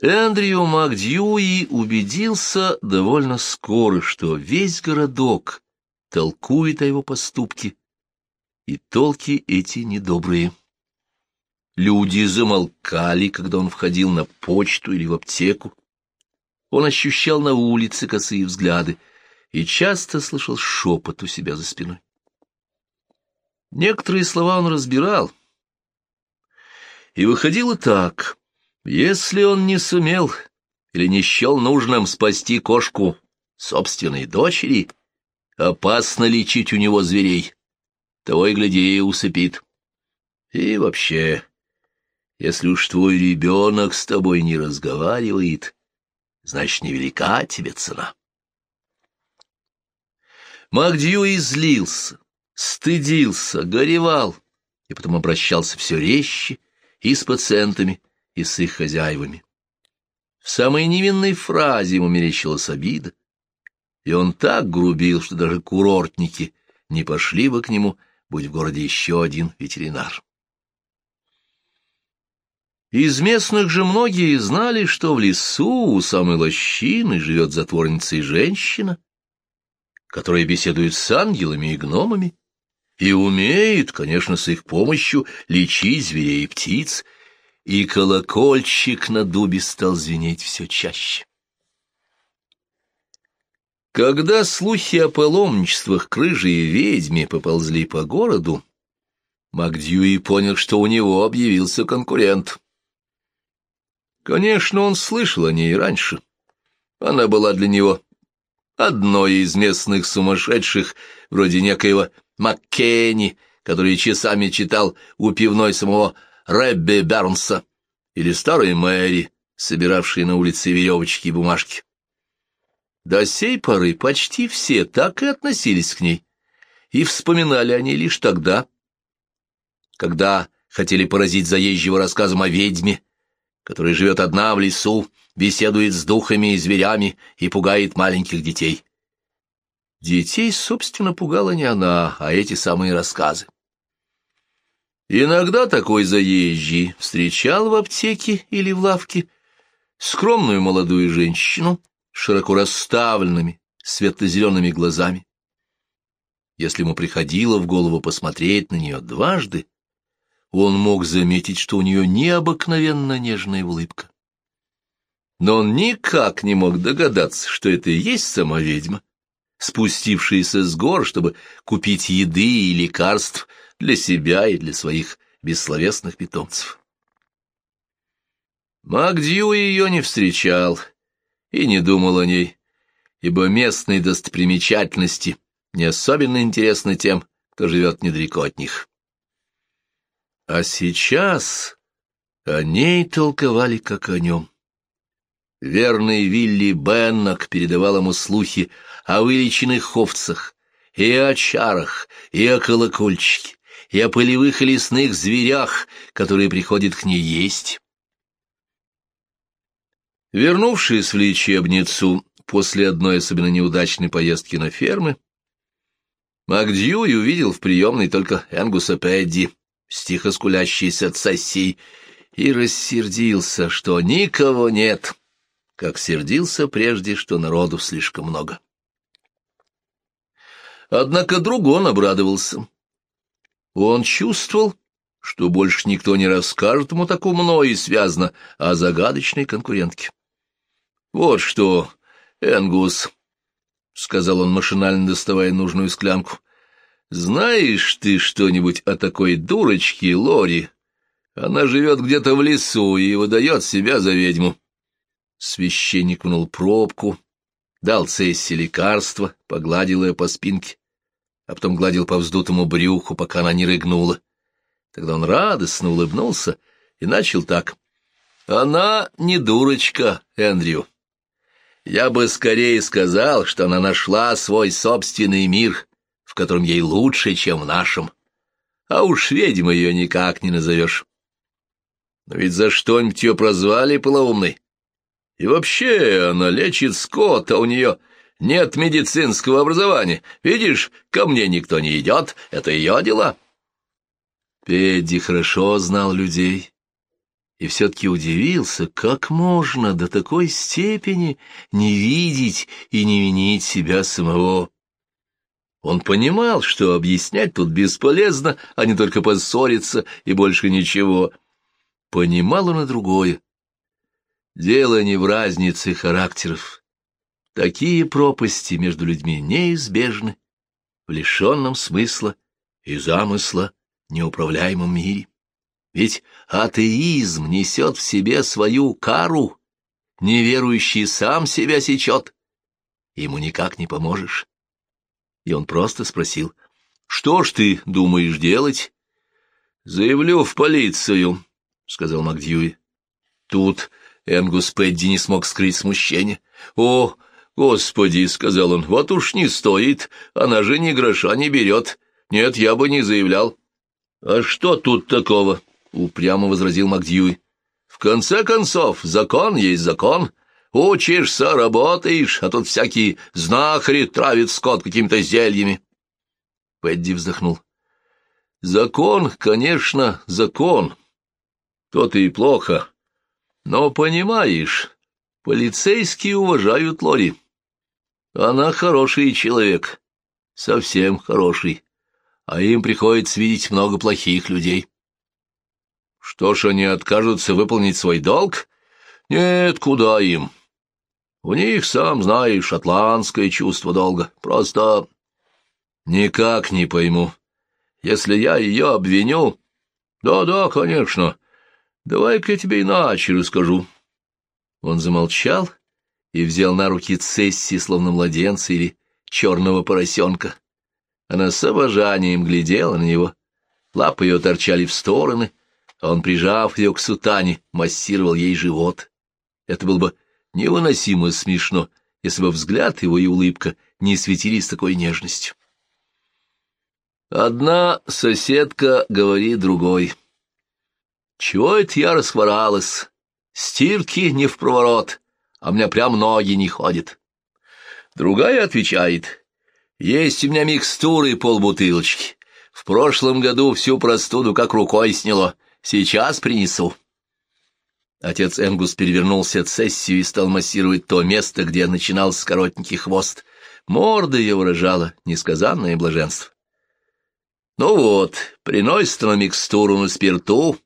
Эндрю Макдьюи убедился довольно скоро, что весь городок толкует о его поступке, и толки эти недобрые. Люди замолкали, когда он входил на почту или в аптеку. Он ощущал на улице косые взгляды и часто слышал шепот у себя за спиной. Некоторые слова он разбирал, и выходило так. Если он не сумел или не счел нужным спасти кошку собственной дочери, опасно лечить у него зверей. Того и гляди, усыпит. И вообще, если уж твой ребенок с тобой не разговаривает, значит, невелика тебе цена. Магдью излился, стыдился, горевал, и потом обращался все резче и с пациентами, и с их хозяевами. В самой невинной фразе ему мерещилась обида, и он так грубил, что даже курортники не пошли бы к нему, будь в городе еще один ветеринар. Из местных же многие знали, что в лесу у самой лощины живет затворница и женщина, которая беседует с ангелами и гномами, и умеет, конечно, с их помощью лечить зверей и птиц, и колокольчик на дубе стал звенеть все чаще. Когда слухи о паломничествах крыжи и ведьме поползли по городу, Макдьюи понял, что у него объявился конкурент. Конечно, он слышал о ней раньше. Она была для него одной из местных сумасшедших, вроде некоего Маккенни, который часами читал у пивной самого Рэбби Бернса, или старой Мэри, собиравшей на улице веревочки и бумажки. До сей поры почти все так и относились к ней, и вспоминали о ней лишь тогда, когда хотели поразить заезжего рассказом о ведьме, которая живет одна в лесу, беседует с духами и зверями и пугает маленьких детей. Детей, собственно, пугала не она, а эти самые рассказы. Иногда такой заезжий встречал в аптеке или в лавке скромную молодую женщину с широко расставленными светло-зелеными глазами. Если ему приходило в голову посмотреть на нее дважды, он мог заметить, что у нее необыкновенно нежная улыбка. Но он никак не мог догадаться, что это и есть сама ведьма, спустившаяся с гор, чтобы купить еды и лекарств для себя и для своих бессловесных питомцев. Магдью ее не встречал и не думал о ней, ибо местные достопримечательности не особенно интересны тем, кто живет недалеко от них. А сейчас о ней толковали как о нем. Верный Вилли Беннок передавал ему слухи о вылеченных овцах, и о чарах, и о колокольчике, и о полевых и лесных зверях, которые приходят к ней есть. Вернувшись в лечебницу после одной особенно неудачной поездки на фермы, Макдьюи увидел в приемной только Энгуса Пэдди, стихо скулящийся от сосей, и рассердился, что никого нет, как сердился прежде, что народу слишком много. Однако друг он обрадовался. Он чувствовал, что больше никто не расскажет ему так умно и связно о загадочной конкурентке. «Вот что, Энгус», — сказал он, машинально доставая нужную склянку, — «знаешь ты что-нибудь о такой дурочке Лори? Она живет где-то в лесу и выдает себя за ведьму». Священник внул пробку, дал Цессе лекарство, погладил ее по спинке а потом гладил по вздутому брюху, пока она не рыгнула. Тогда он радостно улыбнулся и начал так. «Она не дурочка, Эндрю. Я бы скорее сказал, что она нашла свой собственный мир, в котором ей лучше, чем в нашем. А уж ведьмой ее никак не назовешь. Но ведь за что-нибудь ее прозвали полоумной. И вообще она лечит скот, а у нее нет медицинского образования. Видишь, ко мне никто не идет, это ее дела. Педди хорошо знал людей и все-таки удивился, как можно до такой степени не видеть и не винить себя самого. Он понимал, что объяснять тут бесполезно, а не только поссориться и больше ничего. Понимал он и другое. Дело не в разнице характеров. Такие пропасти между людьми неизбежны в лишенном смысла и замысла неуправляемом мире. Ведь атеизм несет в себе свою кару, неверующий сам себя сечет. Ему никак не поможешь. И он просто спросил, «Что ж ты думаешь делать?» «Заявлю в полицию», — сказал Макдьюи. Тут Энгус Пэдди не смог скрыть смущение. «О, господи!» — сказал он, — «вот уж не стоит, она же ни гроша не берет. Нет, я бы не заявлял». «А что тут такого?» — упрямо возразил Макдьюи. «В конце концов, закон есть закон. Учишься, работаешь, а тут всякие знахари травят скот какими-то зельями». Пэдди вздохнул. «Закон, конечно, закон. То-то и плохо. Но, понимаешь, полицейские уважают Лори. Она хороший человек, совсем хороший, а им приходится видеть много плохих людей». Что ж, они откажутся выполнить свой долг? Нет, куда им? У них, сам знаешь, шотландское чувство долга. Просто никак не пойму. Если я ее обвиню... Да-да, конечно. Давай-ка я тебе иначе расскажу. Он замолчал и взял на руки Цесси, словно младенца или черного поросенка. Она с обожанием глядела на него. Лапы ее торчали в стороны, он, прижав ее к сутане, массировал ей живот. Это было бы невыносимо смешно, если бы взгляд его и улыбка не светились такой нежностью. Одна соседка говорит другой. «Чего это я расхворалась? Стирки не в проворот, а у меня прям ноги не ходят». Другая отвечает. «Есть у меня микстуры полбутылочки. В прошлом году всю простуду как рукой сняло». Сейчас принесу. Отец Энгус перевернулся от сессию и стал массировать то место, где начинался коротенький хвост. Морда ее выражала несказанное блаженство. Ну вот, приносит она микстуру на спирту.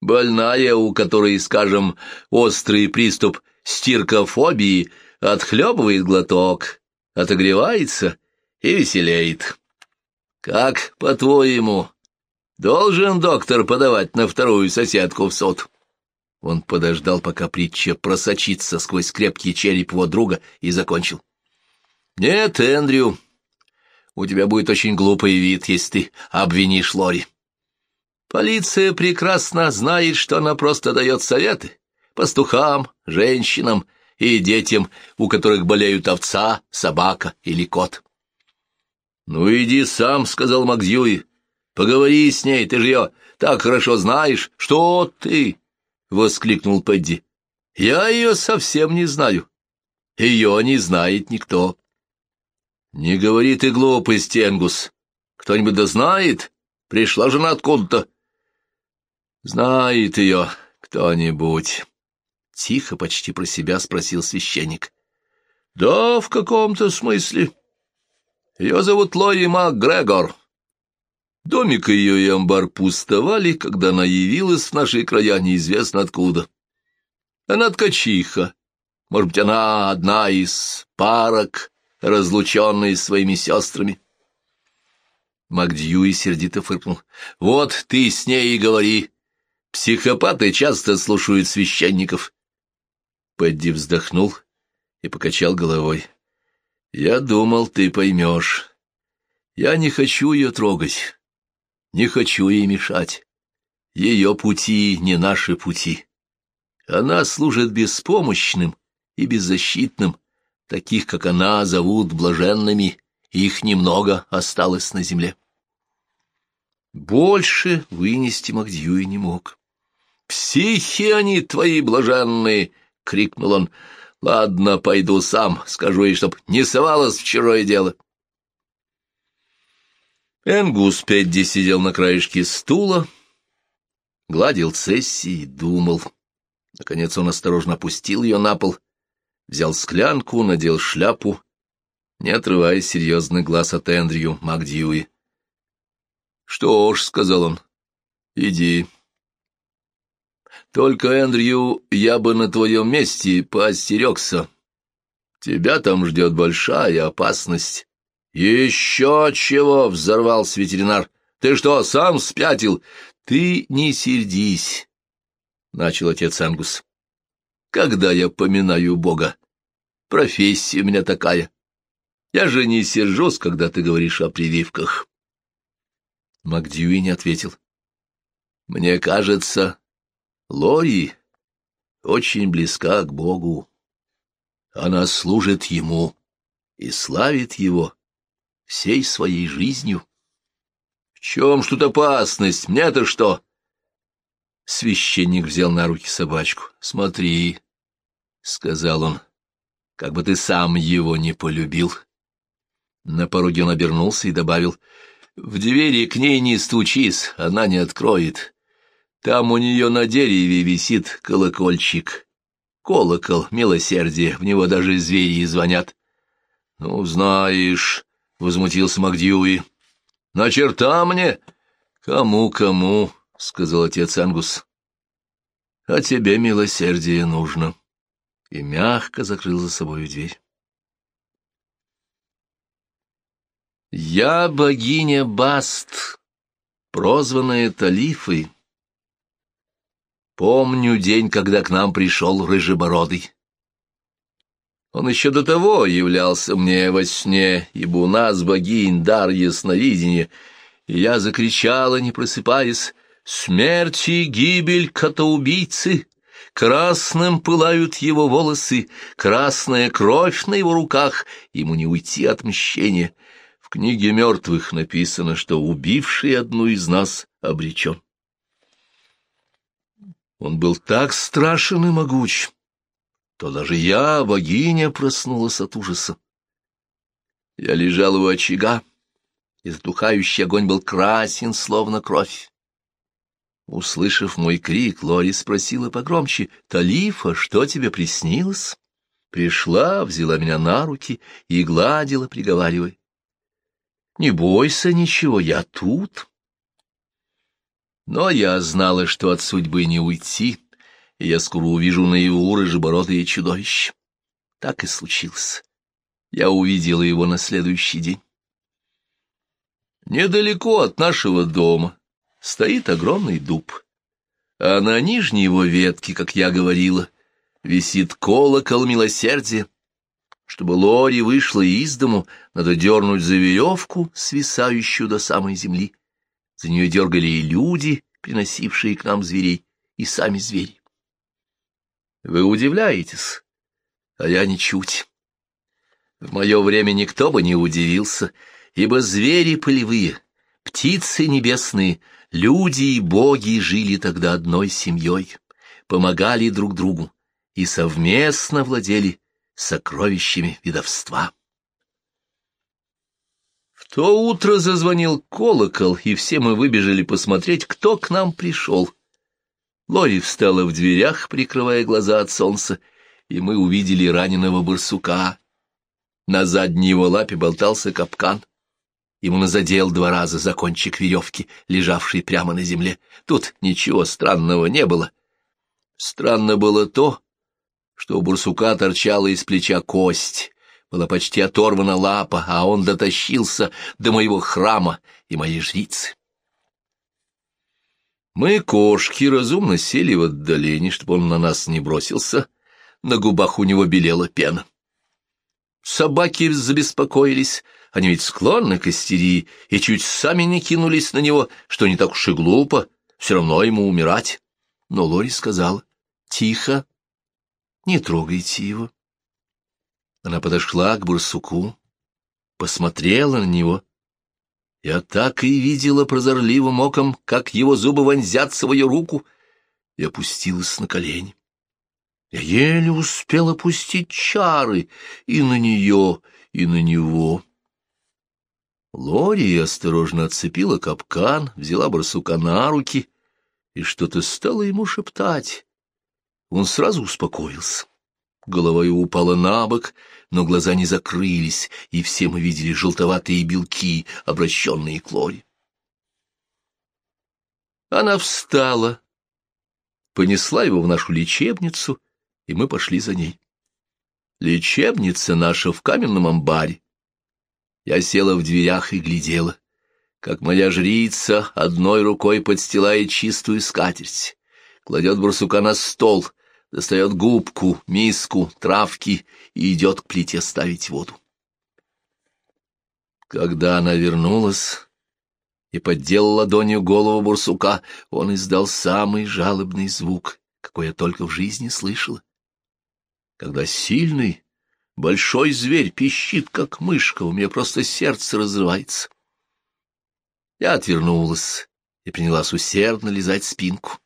Больная, у которой, скажем, острый приступ стиркофобии, отхлебывает глоток, отогревается и веселеет. Как, по-твоему, Должен доктор подавать на вторую соседку в суд. Он подождал, пока притча просочится сквозь крепкий череп его друга, и закончил. «Нет, Эндрю, у тебя будет очень глупый вид, если ты обвинишь Лори. Полиция прекрасно знает, что она просто дает советы пастухам, женщинам и детям, у которых болеют овца, собака или кот». «Ну, иди сам», — сказал Макдьюи. Поговори с ней, ты же ее так хорошо знаешь. Что ты? — воскликнул Пэдди. — Я ее совсем не знаю. Ее не знает никто. — Не говори ты глупости, Энгус. Кто-нибудь да знает? Пришла жена откуда-то. — Знает ее кто-нибудь. Тихо, почти про себя спросил священник. — Да, в каком-то смысле. Ее зовут Лои МакГрегор. Домик ее и амбар пустовали, когда она явилась в наши края неизвестно откуда. Она ткачиха. Может быть, она одна из парок, разлученная с своими сестрами. Макдьюи сердито фыркнул. «Вот ты с ней и говори. Психопаты часто слушают священников». Пэдди вздохнул и покачал головой. «Я думал, ты поймешь. Я не хочу ее трогать. Не хочу ей мешать. Ее пути не наши пути. Она служит беспомощным и беззащитным, таких, как она, зовут блаженными, их немного осталось на земле. Больше вынести Магдьюи не мог. «Психи они твои блаженные!» — крикнул он. «Ладно, пойду сам, скажу ей, чтоб не совалась в чужое дело». Энгус Педди сидел на краешке стула. гладил Цесси и думал. Наконец он осторожно опустил ее на пол, взял склянку, надел шляпу, не отрывая серьезный глаз от Эндрю Макдьюи. «Что ж», — сказал он, — «иди». «Только, Эндрю, я бы на твоем месте поостерегся. Тебя там ждет большая опасность». «Еще чего!» — взорвался ветеринар. «Ты что, сам спятил? Ты не сердись!» — начал отец Ангус. «Когда я поминаю Бога? Профессия у меня такая. Я же не сержусь, когда ты говоришь о прививках». Макдьюи не ответил. «Мне кажется, Лори очень близка к Богу. Она служит Ему и славит Его всей своей жизнью. В чем тут опасность? Мне-то что? Священник взял на руки собачку. Смотри, — сказал он, — как бы ты сам его не полюбил. На пороге он обернулся и добавил, — в двери к ней не стучись, она не откроет. Там у нее на дереве висит колокольчик. Колокол, милосердие, в него даже звери звонят. Ну, знаешь, — возмутился Макдьюи. — На черта мне? Кому-кому, — сказал отец Ангус. — А тебе милосердие нужно. И мягко закрыл за собой дверь. Я богиня Баст, прозванная Талифой. Помню день, когда к нам пришел Рыжебородый. Он еще до того являлся мне во сне, ибо у нас богинь дар ясновидения, и я закричала, не просыпаясь, «Смерть и гибель котоубийцы!» Красным пылают его волосы, красная кровь на его руках, ему не уйти от мщения. В книге мертвых написано, что убивший одну из нас обречен. Он был так страшен и могуч, то даже я, богиня, проснулась от ужаса. Я лежал у очага, и затухающий огонь был красен, словно кровь. Услышав мой крик, Лори спросила погромче, «Талифа, что тебе приснилось?» Пришла, взяла меня на руки и гладила, приговаривая, «Не бойся ничего, я тут». Но я знала, что от судьбы не уйти, и я скоро увижу наяву рыжебородое чудовище. Так и случилось. Я увидела его на следующий день. Недалеко от нашего дома стоит огромный дуб, а на нижней его ветке, как я говорила, висит колокол милосердия. Чтобы Лори вышла из дому, надо дернуть за веревку, свисающую до самой земли. За нее дергали и люди, приносившие к нам зверей, и сами звери. Вы удивляетесь, а я ничуть. В мое время никто бы не удивился, ибо звери полевые, птицы небесные, люди и боги жили тогда одной семьей, помогали друг другу и совместно владели сокровищами видовства. То утро зазвонил колокол, и все мы выбежали посмотреть, кто к нам пришел. Лори встала в дверях, прикрывая глаза от солнца, и мы увидели раненого барсука. На задней его лапе болтался капкан. Ему назадел два раза за кончик веревки, лежавший прямо на земле. Тут ничего странного не было. Странно было то, что у барсука торчала из плеча кость, была почти оторвана лапа, а он дотащился до моего храма и моей жрицы. Мы, кошки, разумно сели в отдалении, чтобы он на нас не бросился. На губах у него белела пена. Собаки забеспокоились, они ведь склонны к истерии, и чуть сами не кинулись на него, что не так уж и глупо, все равно ему умирать. Но Лори сказала, «Тихо, не трогайте его». Она подошла к бурсуку, посмотрела на него я так и видела прозорливым оком, как его зубы вонзят свою руку, и опустилась на колени. Я еле успела опустить чары и на нее, и на него. Лори осторожно отцепила капкан, взяла барсука на руки и что-то стало ему шептать. Он сразу успокоился. Голова его упала на бок, но глаза не закрылись, и все мы видели желтоватые белки, обращенные к Лоре. Она встала, понесла его в нашу лечебницу, и мы пошли за ней. Лечебница наша в каменном амбаре. Я села в дверях и глядела, как моя жрица одной рукой подстилает чистую скатерть, кладет барсука на стол, достает губку, миску, травки и идет к плите ставить воду. Когда она вернулась и поддел ладонью голову бурсука, он издал самый жалобный звук, какой я только в жизни слышала. Когда сильный, большой зверь пищит, как мышка, у меня просто сердце разрывается. Я отвернулась и принялась усердно лизать спинку.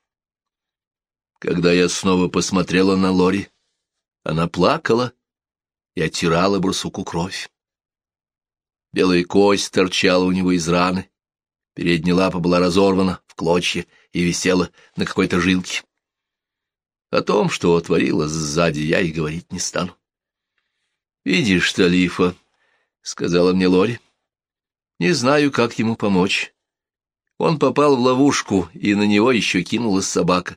Когда я снова посмотрела на Лори, она плакала и оттирала барсуку кровь. Белая кость торчала у него из раны, передняя лапа была разорвана в клочья и висела на какой-то жилке. О том, что творилось сзади, я и говорить не стану. — Видишь, Талифа, — сказала мне Лори, — не знаю, как ему помочь. Он попал в ловушку, и на него еще кинулась собака.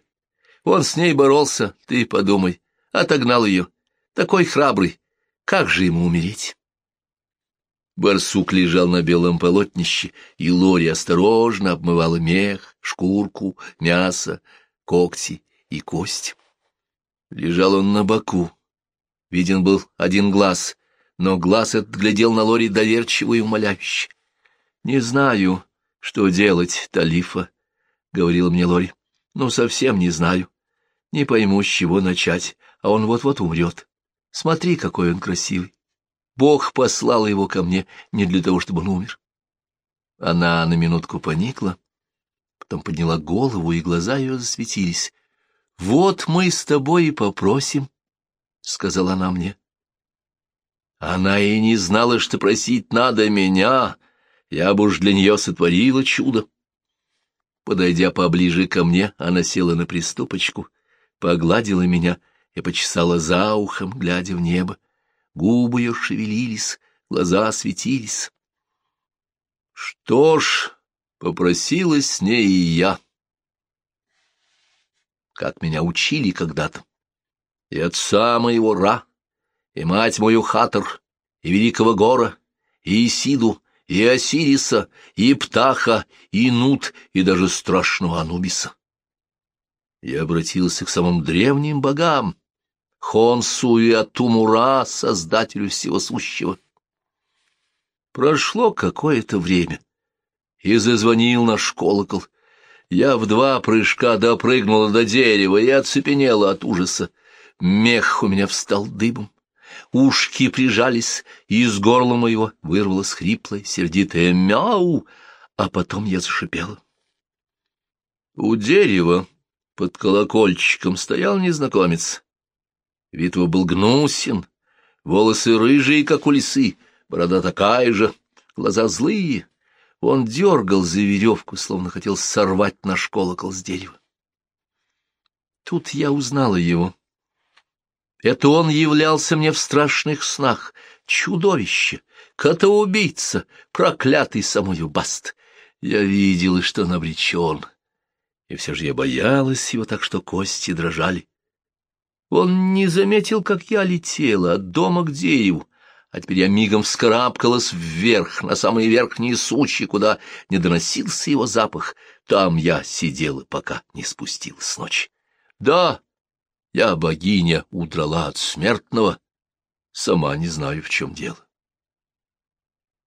Он с ней боролся, ты подумай, отогнал ее. Такой храбрый, как же ему умереть? Барсук лежал на белом полотнище, и Лори осторожно обмывала мех, шкурку, мясо, когти и кость. Лежал он на боку. Виден был один глаз, но глаз этот глядел на Лори доверчиво и умоляюще. «Не знаю, что делать, Талифа», — говорила мне Лори. «Ну, совсем не знаю. Не пойму, с чего начать, а он вот-вот умрет. Смотри, какой он красивый. Бог послал его ко мне не для того, чтобы он умер». Она на минутку поникла, потом подняла голову, и глаза ее засветились. «Вот мы с тобой и попросим», — сказала она мне. Она и не знала, что просить надо меня, я бы уж для нее сотворила чудо. Подойдя поближе ко мне, она села на приступочку, погладила меня и почесала за ухом, глядя в небо. Губы ее шевелились, глаза светились. Что ж, попросилась с ней и я. Как меня учили когда-то. И отца моего Ра, и мать мою Хатор, и великого Гора, и Исиду, и Осириса, и Птаха, и Нут, и даже страшного Анубиса. Я обратился к самым древним богам, Хонсу и Атумура, создателю всего сущего. Прошло какое-то время, и зазвонил наш колокол. Я в два прыжка допрыгнула до дерева и оцепенела от ужаса. Мех у меня встал дыбом ушки прижались, и из горла моего вырвалось хриплое, сердитое мяу, а потом я зашипела. У дерева под колокольчиком стоял незнакомец. Вид его был гнусен, волосы рыжие, как у лисы, борода такая же, глаза злые. Он дергал за веревку, словно хотел сорвать наш колокол с дерева. Тут я узнала его. Это он являлся мне в страшных снах. Чудовище, котоубийца, проклятый самую Баст. Я видела, что он обречен. И все же я боялась его так, что кости дрожали. Он не заметил, как я летела от дома к дереву, а теперь я мигом вскарабкалась вверх, на самые верхние сучья, куда не доносился его запах. Там я сидела, пока не спустилась с ночи. Да, я, богиня, удрала от смертного, сама не знаю, в чем дело.